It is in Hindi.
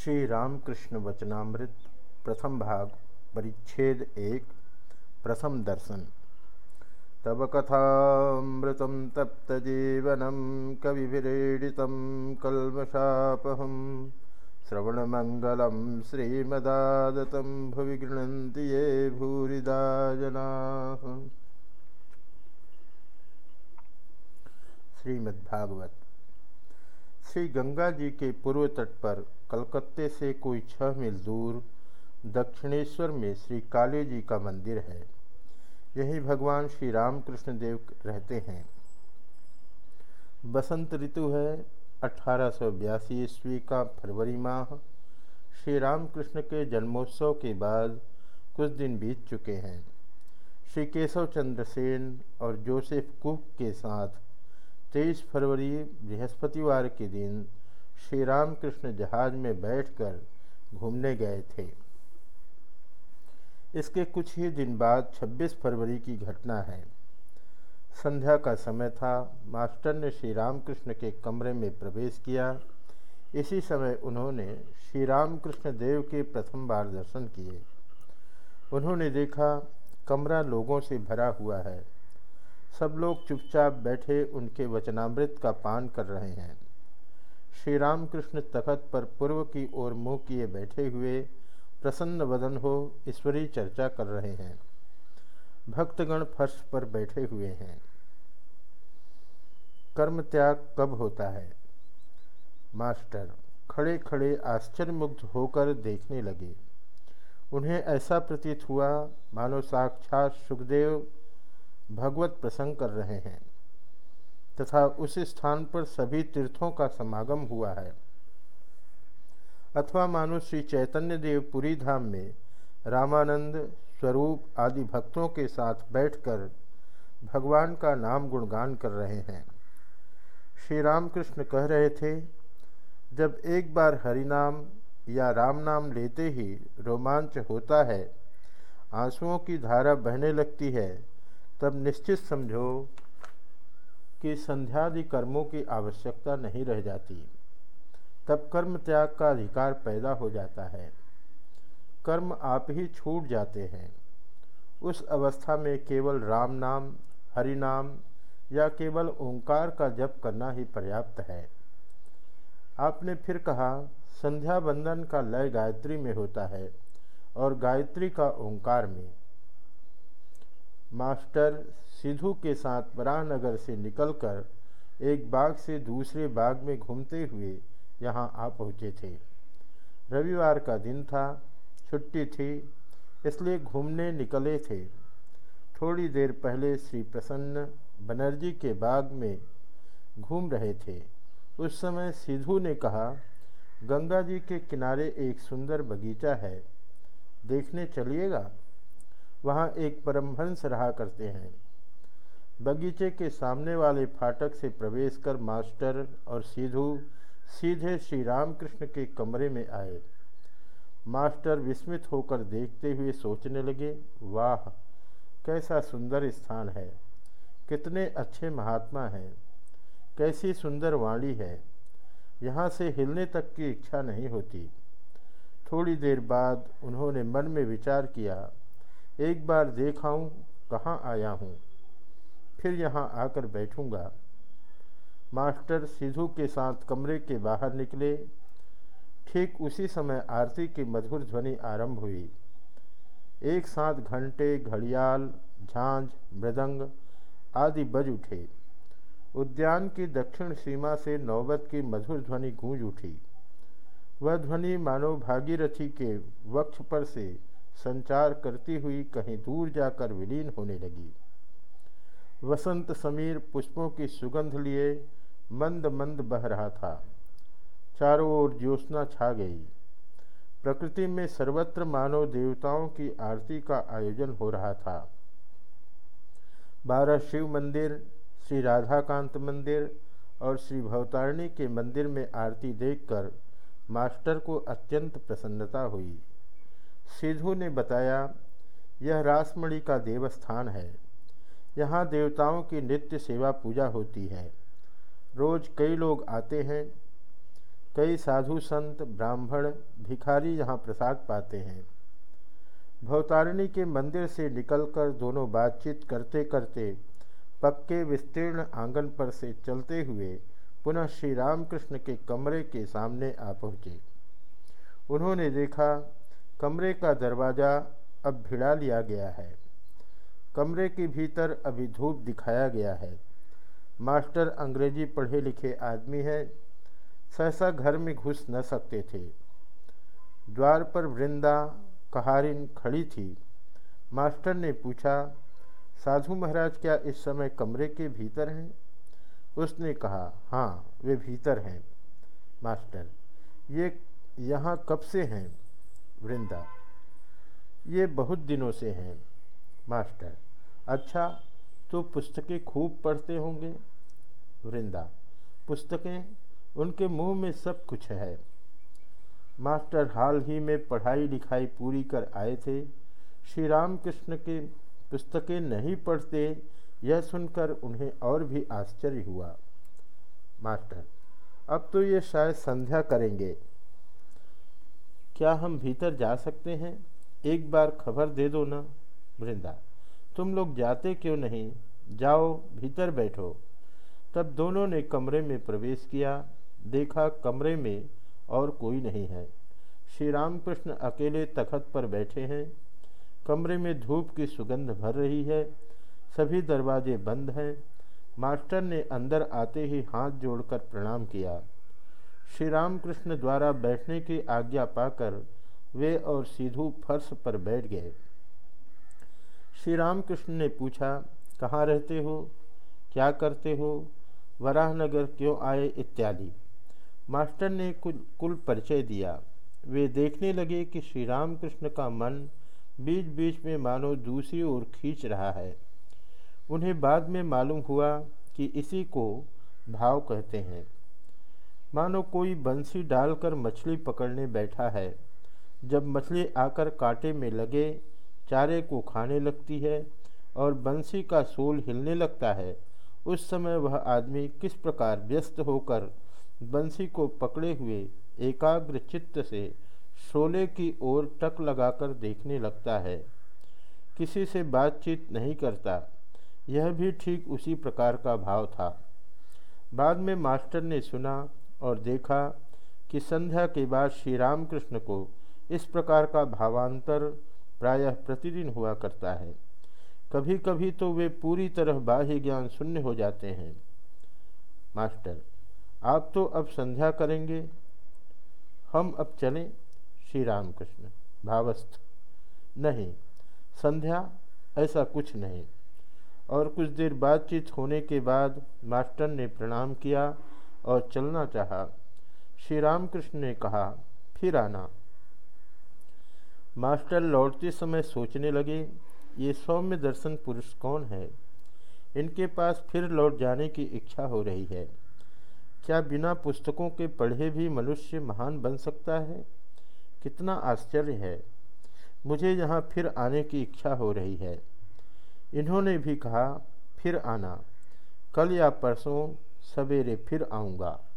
श्री रामकृष्ण वचनामृत प्रथम भाग, परिच्छेद एक, प्रथम दर्शन। तब कथामृत तप्त जीवनम कविरेडित कलमशापहम श्रवणमंगलम श्रीमदादत भुवि गृणंति ये भूरिदा जना श्रीमद्भागवत। श्री गंगा जी के पूर्व तट पर कलकत्ते से कोई छह मील दूर दक्षिणेश्वर में श्री काली जी का मंदिर है। यही भगवान श्री रामकृष्ण देव रहते हैं। बसंत ऋतु है, अठारह सौ बयासी ईस्वी का फरवरी माह। श्री रामकृष्ण के जन्मोत्सव के बाद कुछ दिन बीत चुके हैं। श्री केशव चंद्र सेन और जोसेफ कुक के साथ तेईस फरवरी बृहस्पतिवार के दिन श्री रामकृष्ण जहाज़ में बैठकर घूमने गए थे। इसके कुछ ही दिन बाद 26 फरवरी की घटना है। संध्या का समय था। मास्टर ने श्री रामकृष्ण के कमरे में प्रवेश किया। इसी समय उन्होंने श्री रामकृष्ण देव के प्रथम बार दर्शन किए। उन्होंने देखा, कमरा लोगों से भरा हुआ है। सब लोग चुपचाप बैठे उनके वचनामृत का पान कर रहे हैं। श्री रामकृष्ण तखत पर पूर्व की ओर मुँह किए बैठे हुए प्रसन्न वदन हो ईश्वरीय चर्चा कर रहे हैं। भक्तगण फर्श पर बैठे हुए हैं। कर्म त्याग कब होता है? मास्टर खड़े खड़े आश्चर्यमुग्ध होकर देखने लगे। उन्हें ऐसा प्रतीत हुआ, मानो साक्षात सुखदेव भगवत प्रसंग कर रहे हैं। तथा उस स्थान पर सभी तीर्थों का समागम हुआ है। अथवा मानो श्री चैतन्य देव पुरी धाम में रामानंद स्वरूप आदि भक्तों के साथ बैठकर भगवान का नाम गुणगान कर रहे हैं। श्री रामकृष्ण कह रहे थे, जब एक बार हरिनाम या राम नाम लेते ही रोमांच होता है, आंसुओं की धारा बहने लगती है, तब निश्चित समझो कि संध्यादि कर्मों की आवश्यकता नहीं रह जाती। तब कर्म त्याग का अधिकार पैदा हो जाता है। कर्म आप ही छूट जाते हैं। उस अवस्था में केवल राम नाम, हरि नाम या केवल ओंकार का जप करना ही पर्याप्त है। आपने फिर कहा संध्या बंदन का लय गायत्री में होता है और गायत्री का ओंकार में। मास्टर सिद्धू के साथ बराहनगर से निकलकर एक बाग से दूसरे बाग में घूमते हुए यहाँ आ पहुँचे थे। रविवार का दिन था, छुट्टी थी, इसलिए घूमने निकले थे। थोड़ी देर पहले श्री प्रसन्न बनर्जी के बाग में घूम रहे थे। उस समय सिद्धू ने कहा, गंगा जी के किनारे एक सुंदर बगीचा है, देखने चलिएगा? वहाँ एक परमहंस रहा करते हैं। बगीचे के सामने वाले फाटक से प्रवेश कर मास्टर और सीधू सीधे श्री रामकृष्ण के कमरे में आए। मास्टर विस्मित होकर देखते हुए सोचने लगे, वाह, कैसा सुंदर स्थान है। कितने अच्छे महात्मा हैं। कैसी सुंदर वाणी है। यहाँ से हिलने तक की इच्छा नहीं होती। थोड़ी देर बाद उन्होंने मन में विचार किया एक बार देखाऊं कहाँ आया हूँ। फिर यहाँ आकर बैठूँगा। मास्टर सिद्धू के साथ कमरे के बाहर निकले। ठीक उसी समय आरती की मधुर ध्वनि आरंभ हुई। एक साथ घंटे, घड़ियाल, झांझ, मृदंग आदि बज उठे। उद्यान की दक्षिण सीमा से नौबत की मधुर ध्वनि गूंज उठी। वह ध्वनि मानव भागीरथी के वक्ष पर से संचार करती हुई कहीं दूर जाकर विलीन होने लगी। वसंत समीर पुष्पों की सुगंध लिए मंद मंद बह रहा था। चारों ओर ज्योत्ना छा गई। प्रकृति में सर्वत्र मानव देवताओं की आरती का आयोजन हो रहा था। बारह शिव मंदिर, श्री राधाकांत मंदिर और श्री भवतारिणी के मंदिर में आरती देखकर मास्टर को अत्यंत प्रसन्नता हुई। सिद्धू ने बताया, यह रासमणि का देवस्थान है। यहाँ देवताओं की नित्य सेवा पूजा होती है। रोज कई लोग आते हैं। कई साधु संत, ब्राह्मण, भिखारी यहाँ प्रसाद पाते हैं। भवतारिणी के मंदिर से निकलकर दोनों बातचीत करते करते पक्के विस्तीर्ण आँगन पर से चलते हुए पुनः श्री रामकृष्ण के कमरे के सामने आ पहुँचे। उन्होंने देखा कमरे का दरवाज़ा अब भिड़ा लिया गया है। कमरे के भीतर अभी धूप दिखाया गया है। मास्टर अंग्रेज़ी पढ़े लिखे आदमी है। सहसा घर में घुस न सकते थे। द्वार पर वृंदा कहारिन खड़ी थी। मास्टर ने पूछा, साधु महाराज, क्या इस समय कमरे के भीतर हैं? उसने कहा हाँ वे भीतर हैं, मास्टर। ये यहाँ कब से हैं? वृंदा। ये बहुत दिनों से हैं, मास्टर। अच्छा तो पुस्तकें खूब पढ़ते होंगे? वृंदा। पुस्तकें? उनके मुँह में सब कुछ है। मास्टर हाल ही में पढ़ाई लिखाई पूरी कर आए थे। श्री राम कृष्ण के पुस्तकें नहीं पढ़ते, यह सुनकर उन्हें और भी आश्चर्य हुआ। मास्टर, अब तो ये शायद संध्या करेंगे। क्या हम भीतर जा सकते हैं? एक बार खबर दे दो ना, वृंदा। तुम लोग जाते क्यों नहीं? जाओ, भीतर बैठो। तब दोनों ने कमरे में प्रवेश किया। देखा कमरे में और कोई नहीं है। श्री रामकृष्ण अकेले तखत पर बैठे हैं। कमरे में धूप की सुगंध भर रही है। सभी दरवाजे बंद हैं। मास्टर ने अंदर आते ही हाथ जोड़कर प्रणाम किया। श्री रामकृष्ण द्वारा बैठने की आज्ञा पाकर वे और सीधू फर्श पर बैठ गए। श्री रामकृष्ण ने पूछा, कहाँ रहते हो? क्या करते हो? वराहनगर क्यों आए? इत्यादि। मास्टर ने कुल कुल परिचय दिया। वे देखने लगे कि श्री रामकृष्ण का मन बीच बीच में मानो दूसरी ओर खींच रहा है। उन्हें बाद में मालूम हुआ कि इसी को भाव कहते हैं। मानो कोई बंसी डालकर मछली पकड़ने बैठा है। जब मछली आकर कांटे में लगे, चारे को खाने लगती है और बंसी का सोल हिलने लगता है, उस समय वह आदमी किस प्रकार व्यस्त होकर बंसी को पकड़े हुए एकाग्र चित्त से शोले की ओर टक लगाकर देखने लगता है। किसी से बातचीत नहीं करता, यह भी ठीक उसी प्रकार का भाव था। बाद में मास्टर ने सुना और देखा कि संध्या के बाद श्री रामकृष्ण को इस प्रकार का भावांतर प्रायः प्रतिदिन हुआ करता है। कभी कभी तो वे पूरी तरह बाह्य ज्ञान शून्य हो जाते हैं। मास्टर, आप तो अब संध्या करेंगे। हम अब चलें श्री राम कृष्ण भावस्थ। नहीं, संध्या ऐसा कुछ नहीं। और कुछ देर बातचीत होने के बाद मास्टर ने प्रणाम किया और चलना चाहा। श्री रामकृष्ण ने कहा, फिर आना। मास्टर लौटते समय सोचने लगे, ये सौम्य दर्शन पुरुष कौन है? इनके पास फिर लौट जाने की इच्छा हो रही है। क्या बिना पुस्तकों के पढ़े भी मनुष्य महान बन सकता है? कितना आश्चर्य है। मुझे यहाँ फिर आने की इच्छा हो रही है। इन्होंने भी कहा, फिर आना। कल या परसों सवेरे फिर आऊँगा।